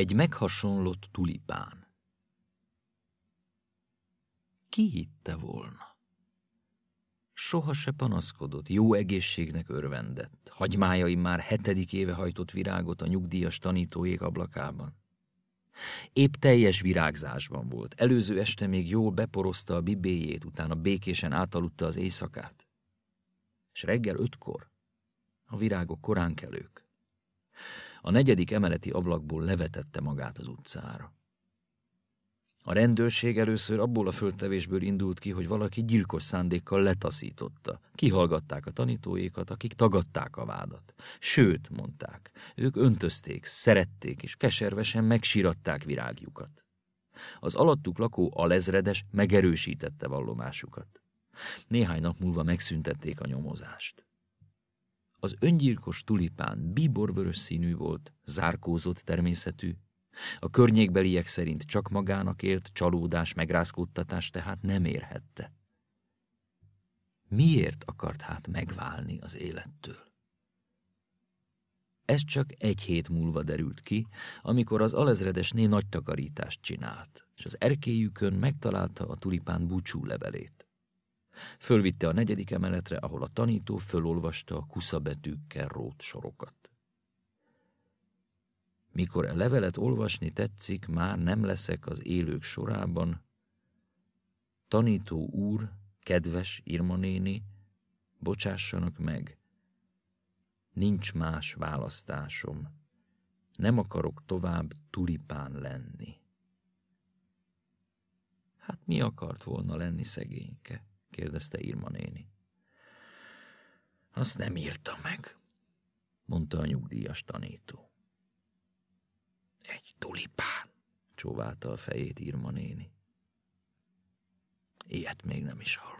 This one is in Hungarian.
Egy meghasonlott tulipán. Ki hitte volna? Soha se panaszkodott, jó egészségnek örvendett. Hagymájai már hetedik éve hajtott virágot a nyugdíjas tanítójék ablakában. Épp teljes virágzásban volt. Előző este még jól beporozta a bibéjét, utána békésen átaludta az éjszakát. És reggel ötkor a virágok koránkelők. A negyedik emeleti ablakból levetette magát az utcára. A rendőrség először abból a földtevésből indult ki, hogy valaki gyilkos szándékkal letaszította. Kihallgatták a tanítóékat, akik tagadták a vádat. Sőt, mondták, ők öntözték, szerették és keservesen megsiratták virágjukat. Az alattuk lakó alezredes megerősítette vallomásukat. Néhány nap múlva megszüntették a nyomozást. Az öngyilkos tulipán bíborvörös színű volt, zárkózott természetű, a környékbeliek szerint csak magának élt, csalódás, megrázkódtatás tehát nem érhette. Miért akart hát megválni az élettől? Ez csak egy hét múlva derült ki, amikor az alezredesné nagy takarítást csinált, és az erkélyükön megtalálta a tulipán búcsú levelét. Fölvitte a negyedik emeletre, ahol a tanító fölolvasta a kuszabetűkkel rót sorokat. Mikor a levelet olvasni tetszik, már nem leszek az élők sorában. Tanító úr, kedves Irma néni, bocsássanak meg. Nincs más választásom. Nem akarok tovább tulipán lenni. Hát mi akart volna lenni szegényke? Kérdezte Irma néni. Azt nem írta meg, mondta a nyugdíjas tanító. Egy tulipán, csóválta a fejét Irma néni. Ilyet még nem is hallott.